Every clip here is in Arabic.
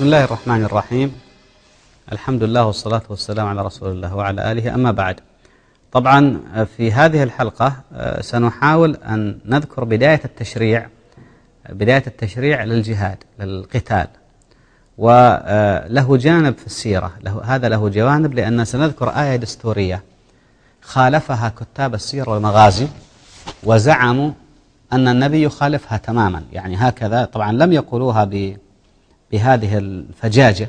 بسم الله الرحمن الرحيم. الحمد لله والصلاة والسلام على رسول الله وعلى آله أما بعد. طبعا في هذه الحلقة آه، سنحاول أن نذكر بداية التشريع بداية التشريع للجهاد للقتال. وله جانب في السيرة. له هذا له جوانب لأن سنذكر آية دستورية. خالفها كتاب السير والمغازي وزعموا أن النبي يخالفها تماما. يعني هكذا طبعا لم يقولوها ب بهذه الفجاجة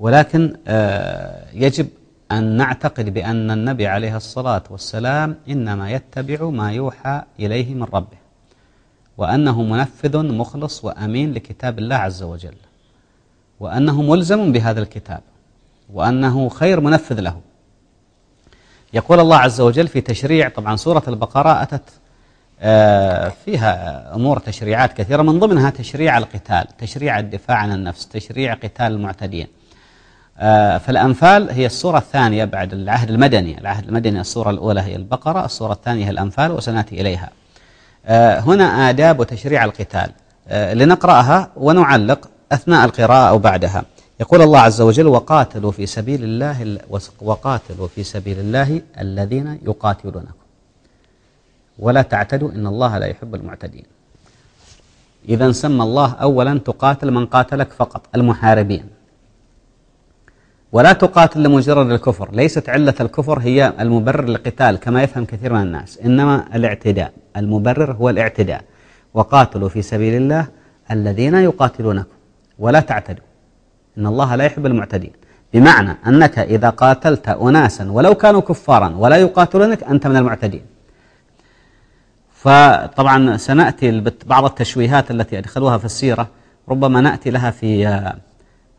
ولكن آه، يجب أن نعتقد بأن النبي عليه الصلاة والسلام إنما يتبع ما يوحى إليه من ربه وأنه منفذ مخلص وأمين لكتاب الله عز وجل وأنه ملزم بهذا الكتاب وأنه خير منفذ له. يقول الله عز وجل في تشريع طبعا سورة البقرة أتت فيها أمور تشريعات كثيرة من ضمنها تشريع القتال تشريع الدفاع عن النفس تشريع قتال المعتدين. آه، فالأنفال هي السورة الثانية بعد العهد المدني. العهد المدني السورة الأولى هي البقرة السورة الثانية هي الأنفال وسنأتي إليها. آه، هنا آداب وتشريع القتال. لنقرأها ونعلق أثناء القراءة أو بعدها. يقول الله عز وجل وقاتلوا في سبيل الله وقاتلوا في سبيل الله الذين يقاتلونكم. ولا تعتدوا إن الله لا يحب المعتدين. إذا سمى الله أولا تقاتل من قاتلك فقط المحاربين. ولا تقاتل لمجرد الكفر ليست علة الكفر هي المبرر للقتال كما يفهم كثير من الناس إنما الاعتداء. المبرر هو الاعتداء. وقاتلوا في سبيل الله الذين يقاتلونكم. ولا تعتدوا. إن الله لا يحب المعتدين. بمعنى أنك إذا قاتلت أناسا ولو كانوا كفارا ولا يقاتلونك أنت من المعتدين. فطبعا سنأتي بعض التشويهات التي أدخلوها في السيرة ربما نأتي لها في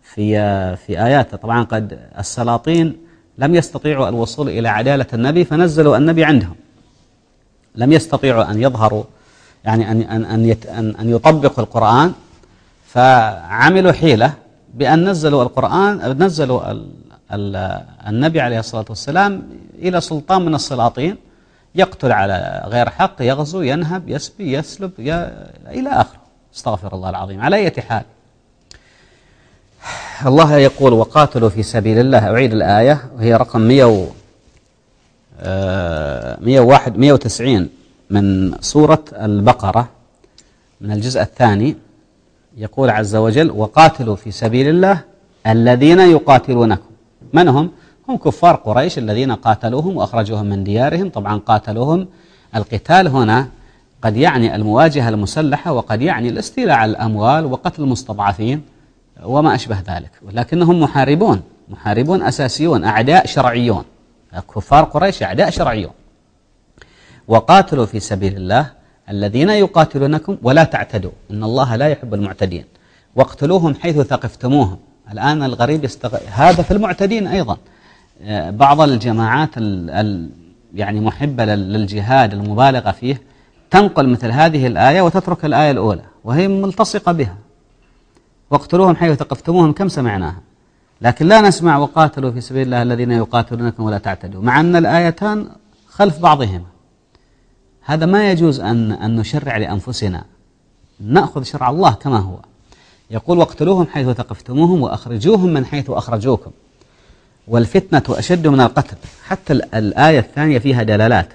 في في آيات طبعا قد السلاطين لم يستطيعوا الوصول إلى عدالة النبي فنزلوا النبي عندهم. لم يستطيعوا أن يظهروا يعني أن أن أن, أن, أن يطبقوا القرآن. فعملوا حيلة بأن نزلوا القرآن نزلوا ال ال النبي عليه الصلاة والسلام إلى سلطان من السلاطين. يقتل على غير حق يغزو ينهب يسبي يسلب ي... إلى آخره. استغفر الله العظيم. على أي حال. الله يقول وقاتلوا في سبيل الله. أعيد الآية. وهي رقم 100 101 190 من سورة البقرة من الجزء الثاني. يقول عز وجل وقاتلوا في سبيل الله الذين يقاتلونكم. من هم؟ هم كفار قريش الذين قاتلوهم وأخرجوهم من ديارهم. طبعا قاتلوهم القتال هنا قد يعني المواجهة المسلحة وقد يعني الاستيلاء على الأموال وقتل المستضعفين وما أشبه ذلك. ولكنهم محاربون محاربون أساسيون أعداء شرعيون. كفار قريش أعداء شرعيون. وقاتلوا في سبيل الله الذين يقاتلونكم ولا تعتدوا. إن الله لا يحب المعتدين. واقتلوهم حيث ثقفتموهم. الآن الغريب يستغ... هذا في المعتدين أيضا. بعض الجماعات ال يعني محبة للجهاد المبالغة فيه تنقل مثل هذه الآية وتترك الآية الأولى وهي ملتصقة بها. واقتلوهم حيث ثقفتموهم كم سمعناها. لكن لا نسمع وقاتلوا في سبيل الله الذين يقاتلونكم ولا تعتدوا مع أن الآيتان خلف بعضهما. هذا ما يجوز أن, أن نشرع لأنفسنا. نأخذ شرع الله كما هو. يقول واقتلوهم حيث ثقفتموهم وأخرجوهم من حيث أخرجوكم. والفتنة أشد من القتل. حتى الآية الثانية فيها دلالات.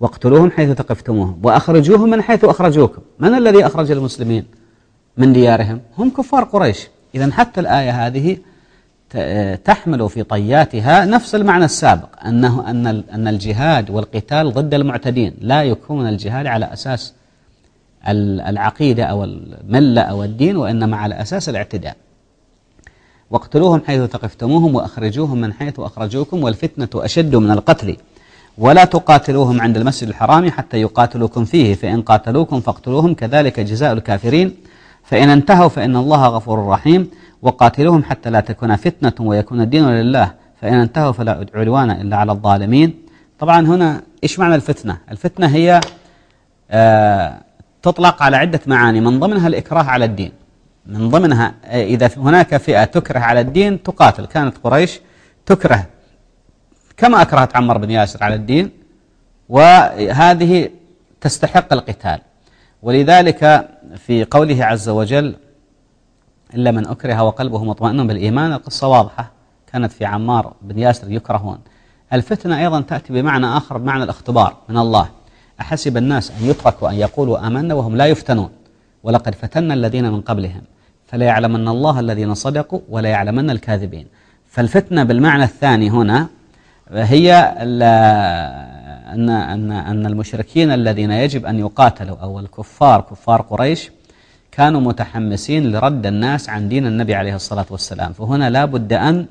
واقتلوهم حيث ثقفتموهم وأخرجوهم من حيث أخرجوكم. من الذي أخرج المسلمين من ديارهم؟ هم كفار قريش. إذا حتى الآية هذه تحمل في طياتها نفس المعنى السابق أنه أن أن الجهاد والقتال ضد المعتدين. لا يكون الجهاد على أساس العقيدة أو الملة أو الدين وإنما على أساس الاعتداء. واقتلوهم حيث ثقفتموهم وأخرجوهم من حيث أخرجوكم والفتنة أشد من القتل. ولا تقاتلوهم عند المسجد الحرام حتى يقاتلوكم فيه. فإن قاتلوكم فاقتلوهم كذلك جزاء الكافرين. فإن انتهوا فإن الله غفور رحيم. وقاتلوهم حتى لا تكون فتنة ويكون الدين لله. فإن انتهوا فلا عدوان إلا على الظالمين. طبعا هنا إيش معنى الفتنة؟ الفتنة هي آه تطلق على عدة معاني من ضمنها الإكراه على الدين. من ضمنها آه، إذا هناك فئة تكره على الدين تقاتل. كانت قريش تكره كما أكرهت عمر بن ياسر على الدين وهذه تستحق القتال. ولذلك في قوله عز وجل إلا من أكره وقلبه مطمئن بالإيمان القصة واضحة. كانت في عمار بن ياسر يكرهون. الفتنة أيضا تأتي بمعنى آخر بمعنى الاختبار من الله. أحسب الناس أن يتركوا أن يقولوا آمنا وهم لا يفتنون. ولقد فتنا الذين من قبلهم. فلا يعلمن الله الذين صدقوا ولا يعلمن الكاذبين. فالفتنة بالمعنى الثاني هنا هي أن أن أن المشركين الذين يجب أن يقاتلوا أو الكفار كفار قريش كانوا متحمسين لرد الناس عن دين النبي عليه الصلاة والسلام. فهنا لا بد أن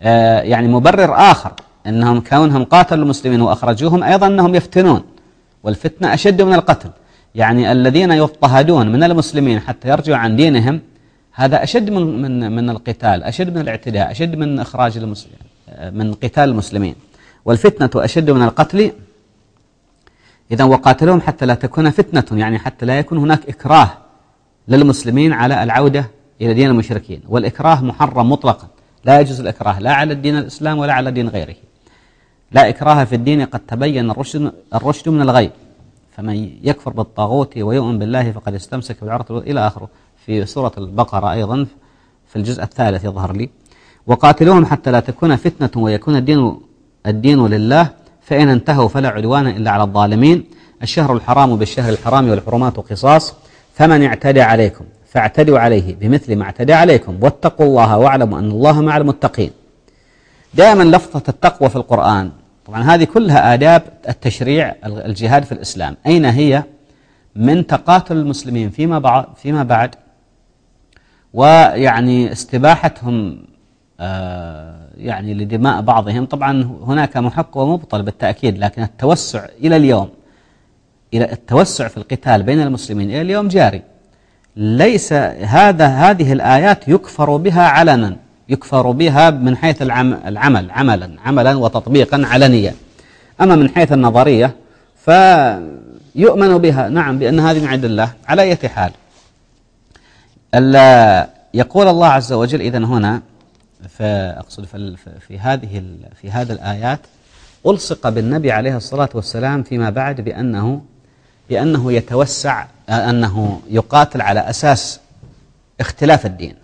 آه، يعني مبرر آخر أنهم كونهم قاتلوا المسلمين وأخرجوهم أيضا أنهم يفتنون والفتنة أشد من القتل. يعني الذين يضطهدون من المسلمين حتى يرجعوا عن دينهم هذا أشد من من من القتال أشد من الاعتداء أشد من إخراج من قتال المسلمين. والفتنة أشد من القتل. إذا وقاتلهم حتى لا تكون فتنة يعني حتى لا يكون هناك إكراه للمسلمين على العودة إلى دين المشركين. والإكراه محرم مطلقا. لا يجوز الإكراه لا على الدين الإسلام ولا على دين غيره. لا إكراه في الدين قد تبين الرشد, الرشد من الغي. فمن يكفر بالطاغوت ويؤمن بالله فقد استمسك بالعرض إلى آخره. في سورة البقرة أيضا في الجزء الثالث يظهر لي. وقاتلوهم حتى لا تكون فتنة ويكون الدين الدين لله فإن انتهوا فلا عدوان إلا على الظالمين. الشهر الحرام بالشهر الحرام والحرمات قصاص. فمن اعتدى عليكم فاعتدوا عليه بمثل ما اعتدى عليكم. واتقوا الله واعلموا أن الله مع المتقين. دائما لفظة التقوى في القرآن طبعا هذه كلها آداب التشريع الجهاد في الإسلام. أين هي؟ من تقاتل المسلمين فيما بعد, فيما بعد ويعني استباحتهم آه يعني لدماء بعضهم. طبعا هناك محق ومبطل بالتأكيد لكن التوسع إلى اليوم إلى التوسع في القتال بين المسلمين إلى اليوم جاري. ليس هذا هذه الآيات يكفر بها علنا. يكفر بها من حيث العمل عملا عملا وتطبيقا علنيا أما من حيث النظرية فيؤمن بها. نعم بأن هذه من عند الله. على أي حال يقول الله عز وجل إذا هنا فأقصد في هذه في هذا الآيات ألصق بالنبي عليه الصلاة والسلام فيما بعد بأنه بأنه يتوسع أنه يقاتل على أساس اختلاف الدين.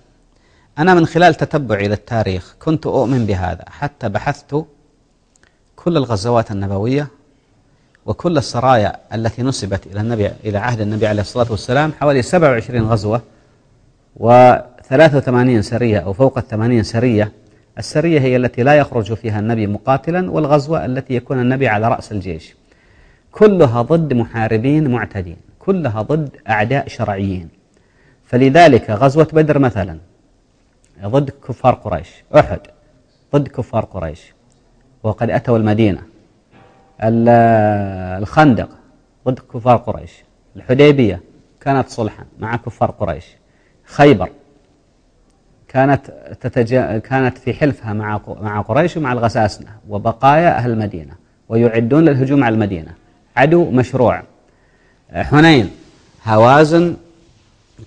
أنا من خلال تتبعي للتاريخ كنت أؤمن بهذا حتى بحثت كل الغزوات النبوية وكل السرايا التي نسبت إلى النبي إلى عهد النبي عليه الصلاة والسلام حوالي 27 غزوة و83 سرية أو فوق الثمانين سرية. السرية هي التي لا يخرج فيها النبي مقاتلا والغزوة التي يكون النبي على رأس الجيش. كلها ضد محاربين معتدين كلها ضد أعداء شرعيين. فلذلك غزوة بدر مثلا ضد كفار قريش. أحد ضد كفار قريش. وقد أتوا المدينة. الخندق ضد كفار قريش. الحديبية كانت صلحا مع كفار قريش. خيبر كانت تتجا... كانت في حلفها مع مع قريش ومع الغساسنة وبقايا أهل المدينة. ويعدون للهجوم على المدينة. عدو مشروع. حنين هوازن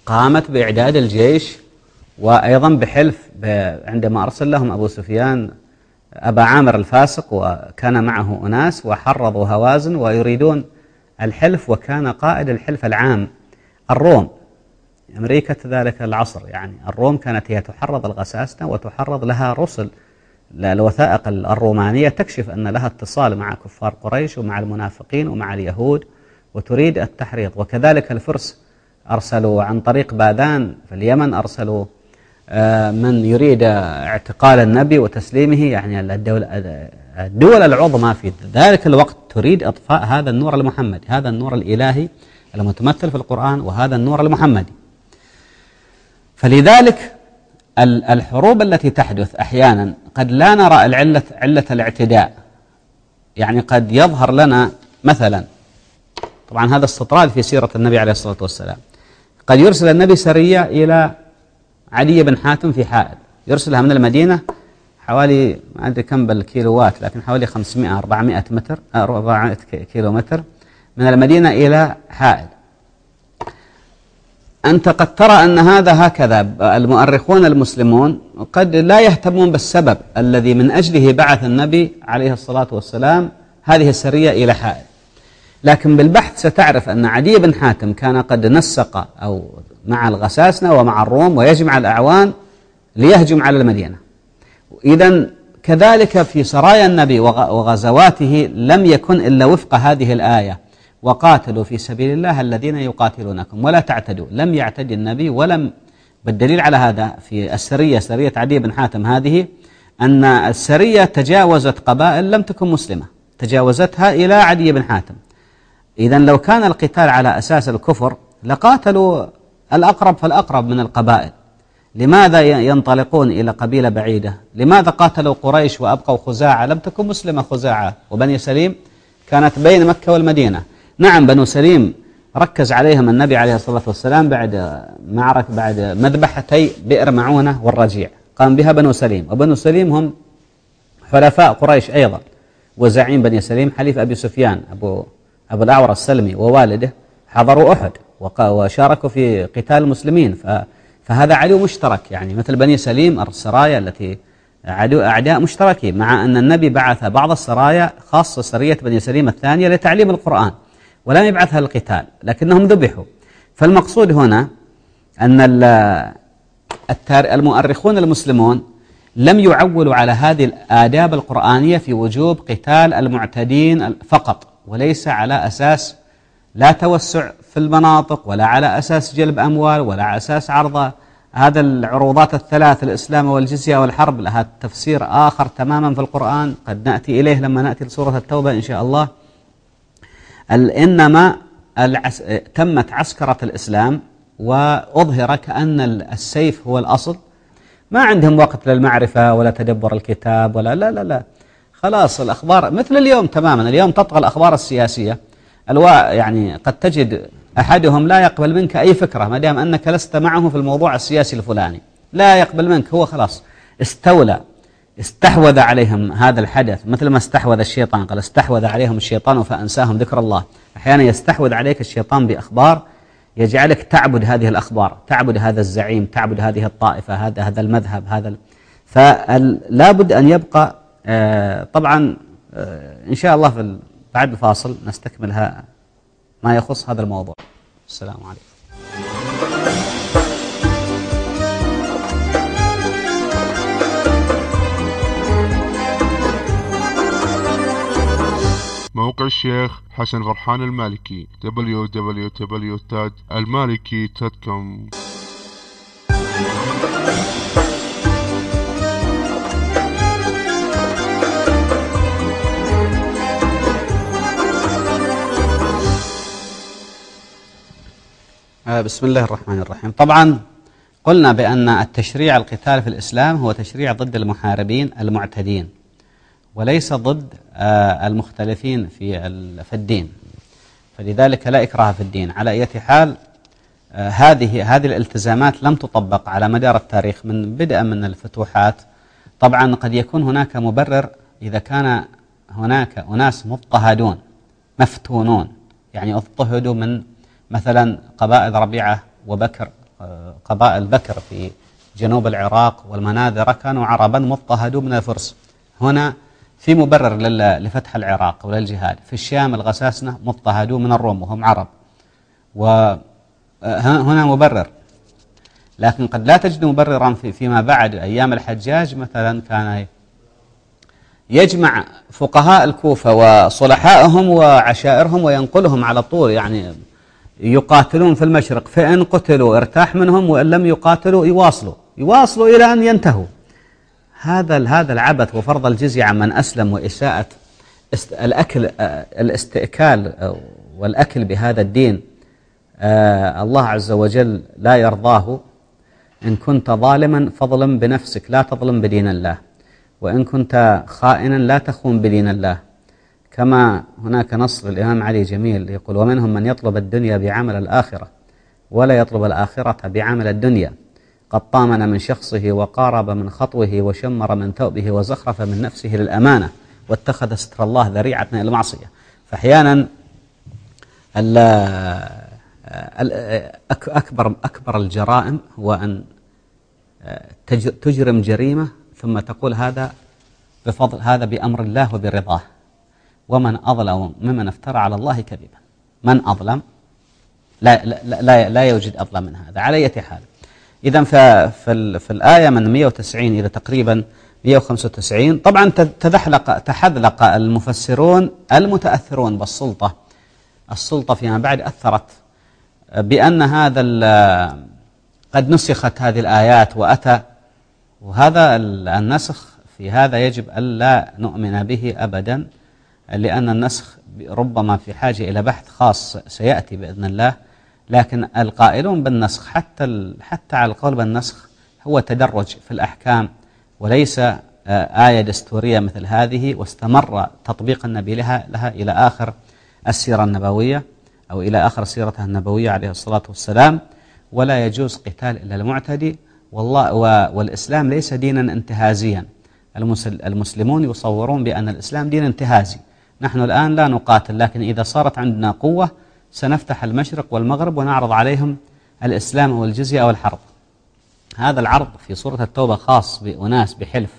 قامت بإعداد الجيش وأيضا بحلف عندما أرسل لهم أبو سفيان أبا عامر الفاسق وكان معه أناس وحرضوا هوازن ويريدون الحلف وكان قائد الحلف العام الروم. أمريكا ذلك العصر يعني الروم كانت هي تحرض الغساسنة وتحرض لها رسل الوثائق الرومانية تكشف أن لها اتصال مع كفار قريش ومع المنافقين ومع اليهود وتريد التحريض. وكذلك الفرس أرسلوا عن طريق بادان في اليمن أرسلوا من يريد اعتقال النبي وتسليمه يعني الدولة الدول العظمى في ذلك الوقت تريد إطفاء هذا النور المحمدي هذا النور الإلهي المتمثل في القرآن وهذا النور المحمدي. فلذلك الحروب التي تحدث أحيانا قد لا نرى العلة علة الاعتداء. يعني قد يظهر لنا مثلا طبعا هذا استطراد في سيرة النبي عليه الصلاة والسلام قد يرسل النبي سرية إلى علي بن حاتم في حائل يرسلها من المدينة حوالي ما أدري كم بالكيلوات لكن حوالي 500 400 متر 400 كيلو متر من المدينة إلى حائل أنت قد ترى أن هذا هكذا المؤرخون المسلمون قد لا يهتمون بالسبب الذي من أجله بعث النبي عليه الصلاة والسلام هذه السرية إلى حائل لكن بالبحث ستعرف أن عدي بن حاتم كان قد نسق أو مع الغساسنة ومع الروم ويجمع الأعوان ليهجم على المدينة. إذا كذلك في سرايا النبي وغزواته لم يكن إلا وفق هذه الآية. وقاتلوا في سبيل الله الذين يقاتلونكم ولا تعتدوا. لم يعتدي النبي ولم بالدليل على هذا في السرية سرية عدي بن حاتم هذه أن السرية تجاوزت قبائل لم تكن مسلمة. تجاوزتها إلى عدي بن حاتم. إذا لو كان القتال على أساس الكفر لقاتلوا الأقرب فالأقرب من القبائل. لماذا ينطلقون إلى قبيلة بعيدة؟ لماذا قاتلوا قريش وأبقوا خزاعة؟ لم تكن مسلمة خزاعة. وبني سليم كانت بين مكة والمدينة. نعم بنو سليم ركز عليهم النبي عليه الصلاة والسلام بعد معركة بعد مذبحتي بئر معونة والرجيع. قام بها بنو سليم. وبنو سليم هم حلفاء قريش أيضا. وزعيم بني سليم حليف أبي سفيان أبو, أبو الأعور السلمي ووالده حضروا أحد. وشاركوا في قتال المسلمين. فهذا عدو مشترك. يعني مثل بني سليم السرايا التي عدو أعداء مشتركين مع أن النبي بعث بعض السرايا خاصة سرية بني سليم الثانية لتعليم القرآن ولم يبعثها للقتال لكنهم ذبحوا. فالمقصود هنا أن المؤرخون المسلمون لم يعولوا على هذه الآداب القرآنية في وجوب قتال المعتدين فقط وليس على أساس لا توسع في المناطق ولا على أساس جلب أموال ولا على أساس عرض هذا العروضات الثلاث الإسلام والجزية والحرب لها تفسير آخر تماما في القرآن. قد نأتي إليه لما نأتي لسورة التوبة إن شاء الله. إنما العس... تمت عسكرة الإسلام وأظهر كأن السيف هو الأصل. ما عندهم وقت للمعرفة ولا تدبر الكتاب ولا لا لا لا. خلاص الأخبار مثل اليوم تماما. اليوم تطغى الأخبار السياسية. الوا يعني قد تجد أحدهم لا يقبل منك أي فكرة ما دام أنك لست معه في الموضوع السياسي الفلاني. لا يقبل منك هو خلاص استولى استحوذ عليهم هذا الحدث. مثل ما استحوذ الشيطان قال استحوذ عليهم الشيطان فأنساهم ذكر الله. أحيانا يستحوذ عليك الشيطان بأخبار يجعلك تعبد هذه الأخبار تعبد هذا الزعيم تعبد هذه الطائفة هذا هذا المذهب هذا فلا بد أن يبقى آه، طبعا آه، إن شاء الله في بعد الفاصل نستكمل ما يخص هذا الموضوع. السلام عليكم. موقع الشيخ حسن غرحان المالكي www.almaliki.com بسم الله الرحمن الرحيم. طبعا قلنا بأن التشريع القتال في الإسلام هو تشريع ضد المحاربين المعتدين وليس ضد آه، المختلفين في في الدين. فلذلك لا إكراه في الدين. على أي حال آه، هذه هذه الالتزامات لم تطبق على مدار التاريخ من بدءا من الفتوحات. طبعا قد يكون هناك مبرر إذا كان هناك أناس مضطهدون مفتونون يعني اضطهدوا من مثلا قبائل ربيعة وبكر آه، قبائل بكر في جنوب العراق والمناذرة كانوا عربا مضطهدوا من الفرس. هنا في مبرر لفتح العراق وللجهاد. في الشام الغساسنة مضطهدوا من الروم وهم عرب. وهنا آه، مبرر. لكن قد لا تجد مبررا فيما بعد أيام الحجاج مثلا كان يجمع فقهاء الكوفة وصلحائهم وعشائرهم وينقلهم على طول. يعني يقاتلون في المشرق فإن قتلوا ارتاح منهم وإن لم يقاتلوا يواصلوا يواصلوا إلى أن ينتهوا. هذا هذا العبث وفرض الجزية عن من أسلم وإساءة الأكل الاستئكال والأكل بهذا الدين آه، الله عز وجل لا يرضاه. إن كنت ظالما فاظلم بنفسك لا تظلم بدين الله. وإن كنت خائنا لا تخون بدين الله. كما هناك نص للإمام علي جميل يقول ومنهم من يطلب الدنيا بعمل الآخرة ولا يطلب الآخرة بعمل الدنيا. قد طامن من شخصه وقارب من خطوه وشمر من ثوبه وزخرف من نفسه للأمانة واتخذ ستر الله ذريعة إلى المعصية. فأحيانا أكبر أكبر الجرائم هو أن تجرم جريمة ثم تقول هذا بفضل هذا بأمر الله وبرضاه. ومن أظلم ممن افترى على الله كذبا. من أظلم؟ لا, لا, لا, لا يوجد أظلم من هذا. على أي حال. إذا في, في الآية من 190 إلى تقريبا 195 طبعا تدحلق تحذلق المفسرون المتأثرون بالسلطة. السلطة فيما بعد أثرت بأن هذا قد نسخت هذه الآيات وأتى وهذا النسخ في هذا يجب ألا نؤمن به أبدا. لأن النسخ ربما في حاجة إلى بحث خاص سيأتي بإذن الله لكن القائلون بالنسخ حتى حتى على القول بالنسخ هو تدرج في الأحكام وليس آه، آية دستورية مثل هذه واستمر تطبيق النبي لها, لها إلى آخر السيرة النبوية أو إلى آخر سيرته النبوية عليه الصلاة والسلام ولا يجوز قتال إلا المعتدي. والله والإسلام ليس دينا انتهازيا. المسلمون يصورون بأن الإسلام دين انتهازي. نحن الآن لا نقاتل لكن إذا صارت عندنا قوة سنفتح المشرق والمغرب ونعرض عليهم الإسلام والجزية والحرب. هذا العرض في سورة التوبة خاص بأناس بحلف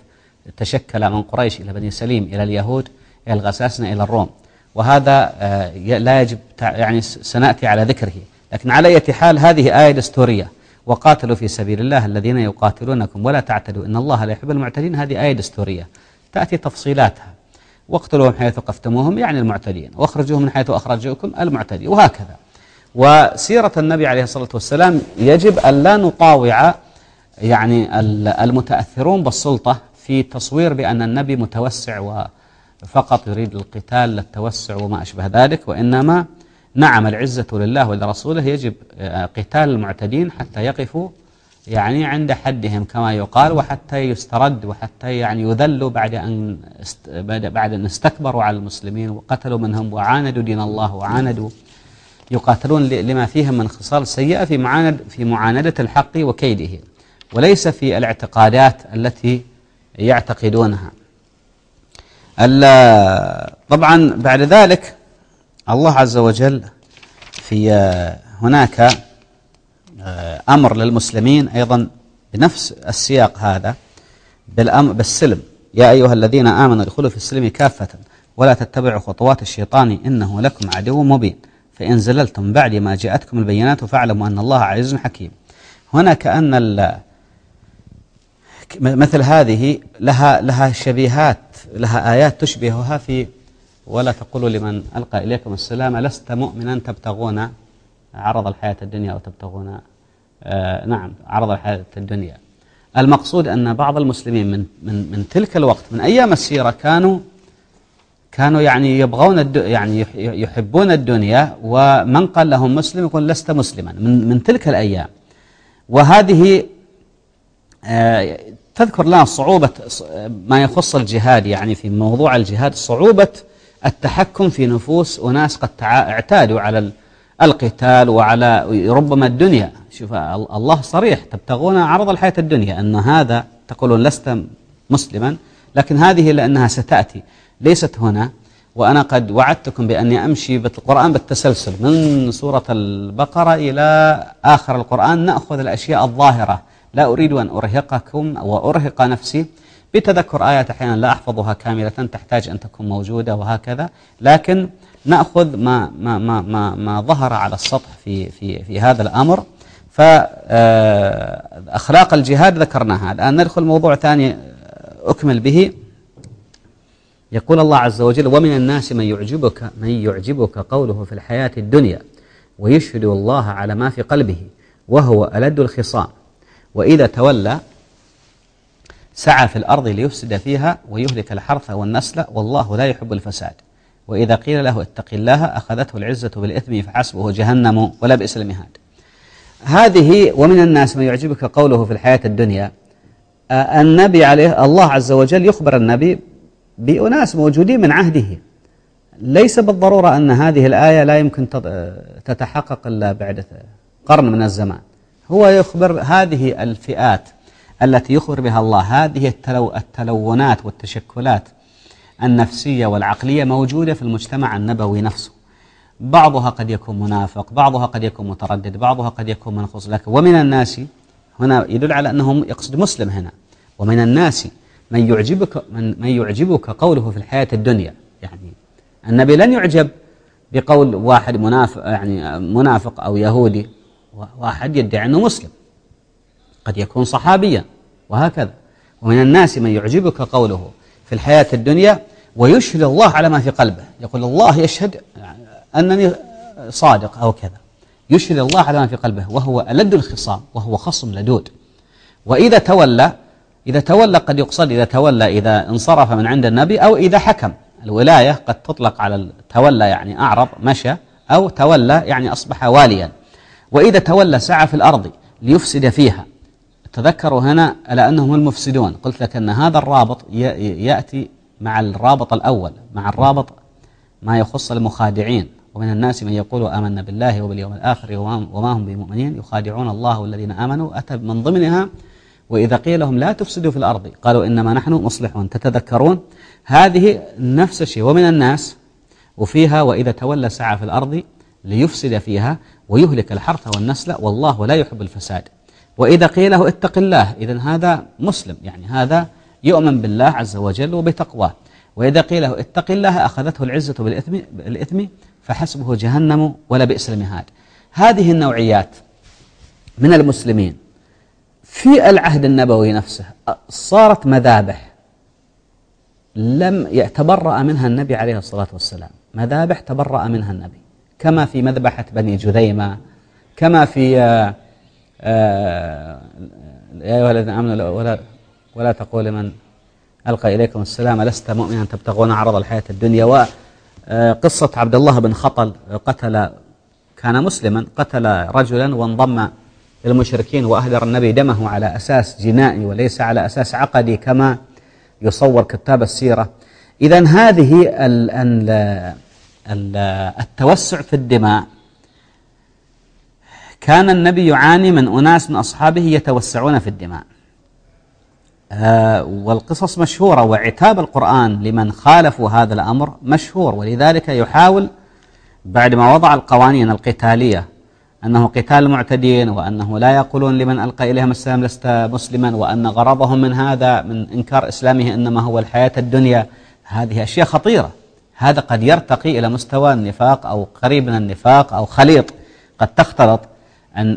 تشكل من قريش إلى بني سليم إلى اليهود إلى الغساسنة إلى الروم. وهذا آه، لا يجب يعني سنأتي على ذكره. لكن على أي حال هذه آية دستورية. وقاتلوا في سبيل الله الذين يقاتلونكم ولا تعتدوا إن الله لا يحب المعتدين. هذه آية دستورية. تأتي تفصيلاتها. واقتلوهم حيث قفتموهم يعني المعتدين. واخرجوهم من حيث أخرجوكم المعتدين وهكذا. وسيرة النبي عليه الصلاة والسلام يجب أن لا نطاوع يعني المتأثرون بالسلطة في تصوير بأن النبي متوسع وفقط يريد القتال للتوسع وما أشبه ذلك وإنما نعم العزة لله ولرسوله يجب آه، قتال المعتدين حتى يقفوا يعني عند حدهم كما يقال وحتى يسترد وحتى يعني يذلوا بعد أن بعد أن استكبروا على المسلمين وقتلوا منهم وعاندوا دين الله وعاندوا يقاتلون لما فيهم من خصال سيئة في معاند في معاندة الحق وكيده. وليس في الاعتقادات التي يعتقدونها. طبعا بعد ذلك الله عز وجل في هناك أمر للمسلمين أيضا بنفس السياق هذا بالسلم. يا أيها الذين آمنوا ادخلوا في السلم كافة ولا تتبعوا خطوات الشيطان إنه لكم عدو مبين. فإن زللتم بعد ما جاءتكم البينات فاعلموا أن الله عزيز حكيم. هنا كأن مثل هذه لها لها شبيهات لها آيات تشبهها في ولا تقولوا لمن ألقى إليكم السلام لست مؤمنا تبتغون عرض الحياة الدنيا وتبتغون آه نعم عرض الحياة الدنيا. المقصود أن بعض المسلمين من, من, من تلك الوقت من أيام السيرة كانوا كانوا يعني يبغون يعني يحبون الدنيا ومن قال لهم مسلم يقول لست مسلما من, من تلك الأيام. وهذه آه تذكر لنا صعوبة ما يخص الجهاد يعني في موضوع الجهاد صعوبة التحكم في نفوس أناس قد اعتادوا على القتال وعلى ربما الدنيا. شوف الله صريح. تبتغون عرض الحياة الدنيا أن هذا تقولون لست مسلما لكن هذه لأنها ستأتي. ليست هنا وأنا قد وعدتكم بأني أمشي بالقرآن بالتسلسل من سورة البقرة إلى آخر القرآن نأخذ الأشياء الظاهرة. لا أريد أن أرهقكم وأرهق نفسي بتذكر آيات أحيانا لا أحفظها كاملة تحتاج أن تكون موجودة وهكذا. لكن نأخذ ما, ما, ما, ما, ما ظهر على السطح في, في, في هذا الأمر. فأخلاق الجهاد ذكرناها. الآن ندخل موضوع ثاني أكمل به. يقول الله عز وجل ومن الناس من يعجبك من يعجبك قوله في الحياة الدنيا ويشهد الله على ما في قلبه وهو ألد الخصام. وإذا تولى سعى في الأرض ليفسد فيها ويهلك الحرث والنسل والله لا يحب الفساد. وإذا قيل له اتق الله أخذته العزة بالإثم فحسبه جهنم ولا بئس المهاد. هذه ومن الناس من يعجبك قوله في الحياة الدنيا النبي عليه الله عز وجل يخبر النبي بأناس موجودين من عهده. ليس بالضرورة أن هذه الآية لا يمكن تتحقق إلا بعد قرن من الزمان. هو يخبر هذه الفئات التي يخبر بها الله هذه التلو التلونات والتشكلات النفسية والعقلية موجودة في المجتمع النبوي نفسه. بعضها قد يكون منافق بعضها قد يكون متردد بعضها قد يكون منخص لك ومن الناس هنا يدل على أنه يقصد مسلم هنا. ومن الناس من يعجبك من, من يعجبك قوله في الحياة الدنيا. يعني النبي لن يعجب بقول واحد منافق يعني منافق أو يهودي واحد يدعي أنه مسلم. قد يكون صحابيا وهكذا. ومن الناس من يعجبك قوله في الحياة الدنيا ويشهد الله على ما في قلبه. يقول الله يشهد أنني صادق أو كذا. يشهد الله على ما في قلبه وهو ألد الخصام وهو خصم لدود. وإذا تولى إذا تولى قد يقصد إذا تولى إذا انصرف من عند النبي أو إذا حكم. الولاية قد تطلق على التولى يعني أعرض مشى أو تولى يعني أصبح واليا. وإذا تولى سعى في الأرض ليفسد فيها. تذكروا هنا على أنهم المفسدون. قلت لك أن هذا الرابط يأتي مع الرابط الأول مع الرابط ما يخص المخادعين. ومن الناس من يقول آمنا بالله وباليوم الآخر وما هم بمؤمنين يخادعون الله والذين آمنوا. أتى من ضمنها وإذا قيل لهم لا تفسدوا في الأرض قالوا إنما نحن مصلحون تتذكرون؟ هذه نفس الشيء. ومن الناس وفيها وإذا تولى سعى في الأرض ليفسد فيها ويهلك الحرث والنسل والله لا يحب الفساد. وإذا قيل له اتق الله إذا هذا مسلم يعني هذا يؤمن بالله عز وجل وبتقواه. وإذا قيل له اتق الله أخذته العزة بالإثم, بالإثم فحسبه جهنم ولا بئس المهاد. هذه النوعيات من المسلمين في العهد النبوي نفسه صارت مذابح لم يتبرأ منها النبي عليه الصلاة والسلام. مذابح تبرأ منها النبي كما في مذبحة بني جذيمة كما في آه، آه، يا أيها الذين آمنوا ولا, ولا تقول لمن ألقى إليكم السلام لست مؤمنا تبتغون عرض الحياة الدنيا وقصة عبد الله بن خطل قتل كان مسلما قتل رجلا وانضم للمشركين وأهدر النبي دمه على أساس جنائي وليس على أساس عقدي كما يصور كتاب السيرة. إذا هذه التوسع في الدماء. كان النبي يعاني من أناس من أصحابه يتوسعون في الدماء. آه، والقصص مشهورة وعتاب القرآن لمن خالفوا هذا الأمر مشهور ولذلك يحاول بعد ما وضع القوانين القتالية أنه قتال معتدين وأنه لا يقولون لمن ألقى إليهم السلام لست مسلما وأن غرضهم من هذا من إنكار إسلامه إنما هو الحياة الدنيا هذه أشياء خطيرة. هذا قد يرتقي إلى مستوى النفاق أو قريب من النفاق أو خليط قد تختلط أن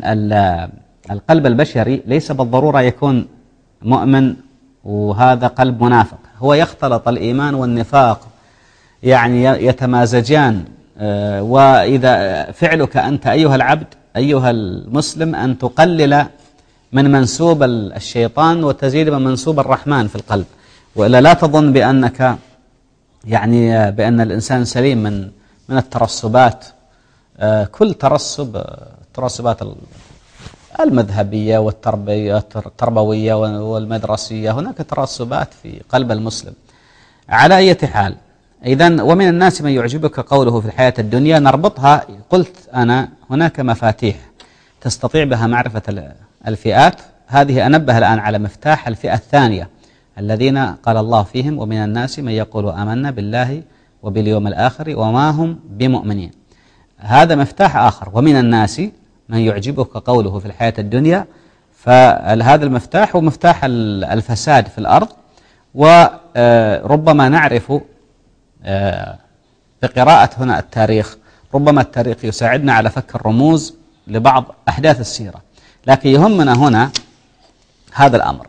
القلب البشري ليس بالضرورة يكون مؤمن وهذا قلب منافق. هو يختلط الإيمان والنفاق يعني يتمازجان. آه، وإذا فعلك أنت أيها العبد أيها المسلم أن تقلل من منسوب الشيطان وتزيد من منسوب الرحمن في القلب. وإلا لا تظن بأنك يعني بأن الإنسان سليم من من الترسبات. آه، كل ترسب الترسبات المذهبية والتربية التربوية والمدرسية هناك ترسبات في قلب المسلم. على أي حال إذا ومن الناس من يعجبك قوله في الحياة الدنيا نربطها قلت أنا هناك مفاتيح تستطيع بها معرفة الفئات. هذه أنبه الآن على مفتاح الفئة الثانية الذين قال الله فيهم ومن الناس من يقول آمنا بالله وباليوم الآخر وما هم بمؤمنين. هذا مفتاح آخر. ومن الناس من يعجبك قوله في الحياة الدنيا فهذا المفتاح هو مفتاح الفساد في الأرض وربما نعرف آه، بقراءة هنا التاريخ ربما التاريخ يساعدنا على فك الرموز لبعض أحداث السيرة لكن يهمنا هنا هذا الأمر.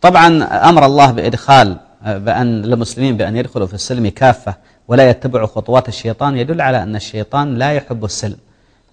طبعا أمر الله بإدخال آه، بأن للمسلمين بأن يدخلوا في السلم كافة ولا يتبعوا خطوات الشيطان يدل على أن الشيطان لا يحب السلم.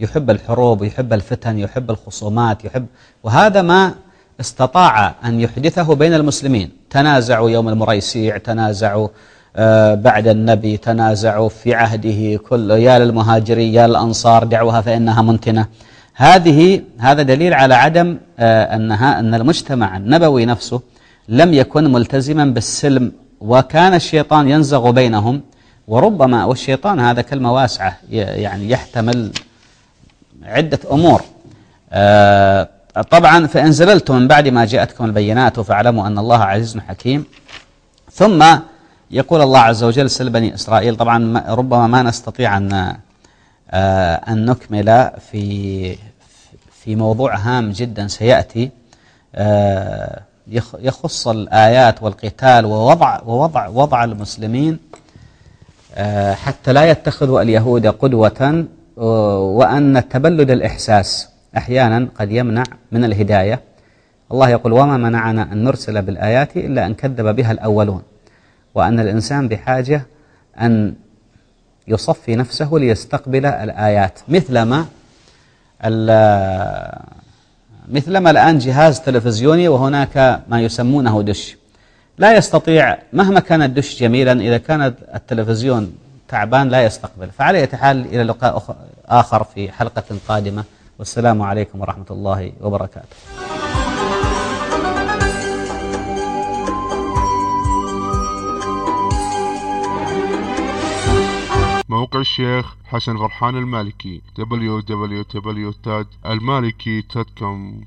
يحب الحروب ويحب الفتن يحب الخصومات يحب وهذا ما استطاع أن يحدثه بين المسلمين. تنازعوا يوم المريسيع تنازعوا آه، بعد النبي تنازعوا في عهده كل يا للمهاجرين يا للأنصار دعوها فإنها منتنة. هذه هذا دليل على عدم آه، أنها أن المجتمع النبوي نفسه لم يكن ملتزما بالسلم وكان الشيطان ينزغ بينهم وربما والشيطان هذا كلمة واسعة يعني يحتمل عدة أمور. آه، طبعا فإن زللتم من بعد ما جاءتكم البينات فاعلموا أن الله عزيز حكيم. ثم يقول الله عز وجل سل بني إسرائيل طبعا ربما ما نستطيع أن آه، أن نكمل في في موضوع هام جدا سيأتي. آه، يخص الآيات والقتال ووضع ووضع وضع المسلمين. حتى لا يتخذوا اليهود قدوة وأن تبلد الإحساس أحيانا قد يمنع من الهداية. الله يقول وما منعنا أن نرسل بالآيات إلا أن كذب بها الأولون. وأن الإنسان بحاجة أن يصفي نفسه ليستقبل الآيات. مثلما مثلما الآن جهاز تلفزيوني وهناك ما يسمونه دش. لا يستطيع مهما كان الدش جميلا إذا كان التلفزيون تعبان لا يستقبل. فعلى أي حال إلى لقاء آخر في حلقة قادمة. والسلام عليكم ورحمة الله وبركاته. موقع الشيخ حسن فرحان المالكي www.المالكي.com